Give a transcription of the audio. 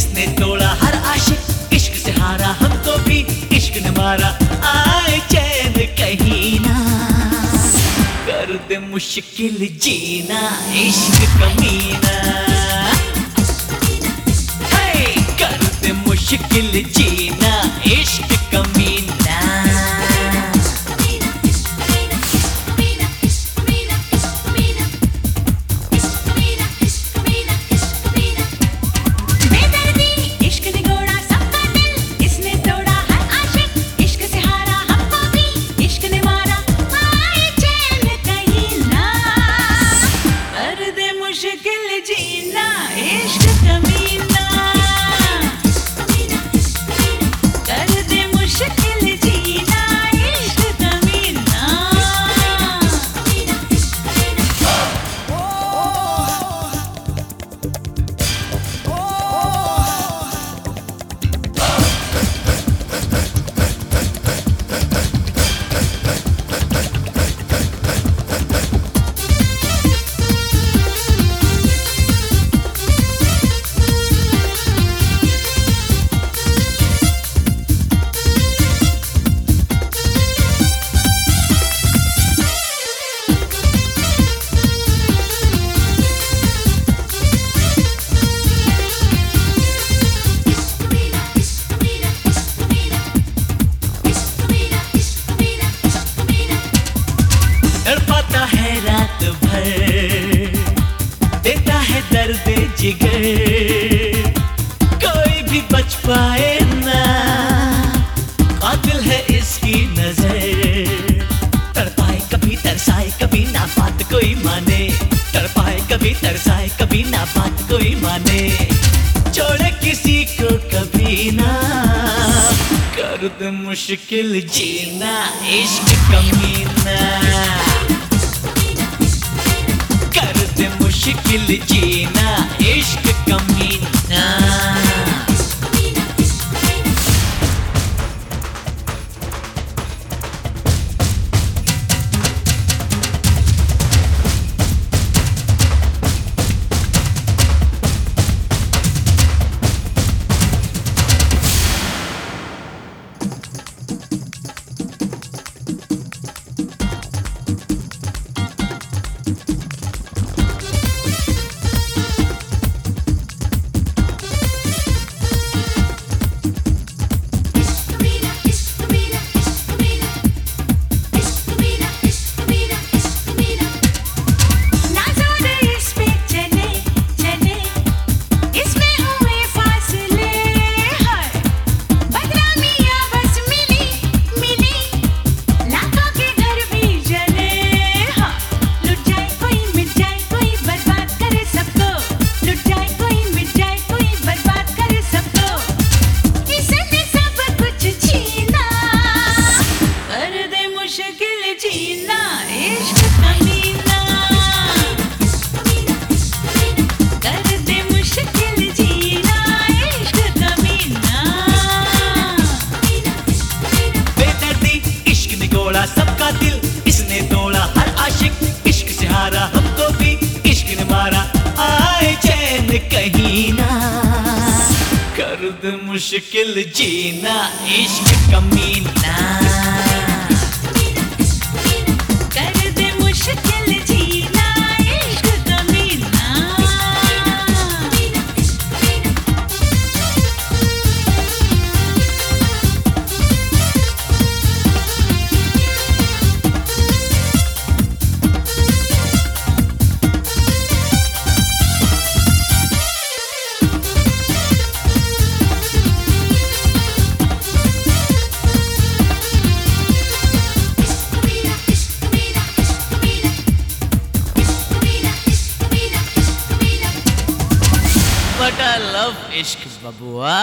इसने तोड़ा हर आशिक। इश्क से हारा हमको भी। इश्क ने मारा आए चैन कहीं ना। कर दे मुश्किल जीना, इश्क कमीना कर दे मुश्किल जीना। दे है दर्द जिगर। कोई भी बच पाए ना। कातिल है इसकी नज़र। तड़पाए कभी तरसाए, कभी ना बात कोई माने। तड़पाए कभी तरसाए, कभी ना बात कोई माने। छोड़े किसी को कभी ना। कर दे मुश्किल जीना, इश्क कमीना। कर दे मुश्किल जीना इश्क गोड़ा सबका दिल, इसने तोड़ा हर आशिक। इश्क से हारा हमको भी, इश्क ने मारा आए चैन कहीं ना। कर मुश्किल जीना, इश्क कमीना। बट आई लव इश्क बबुआ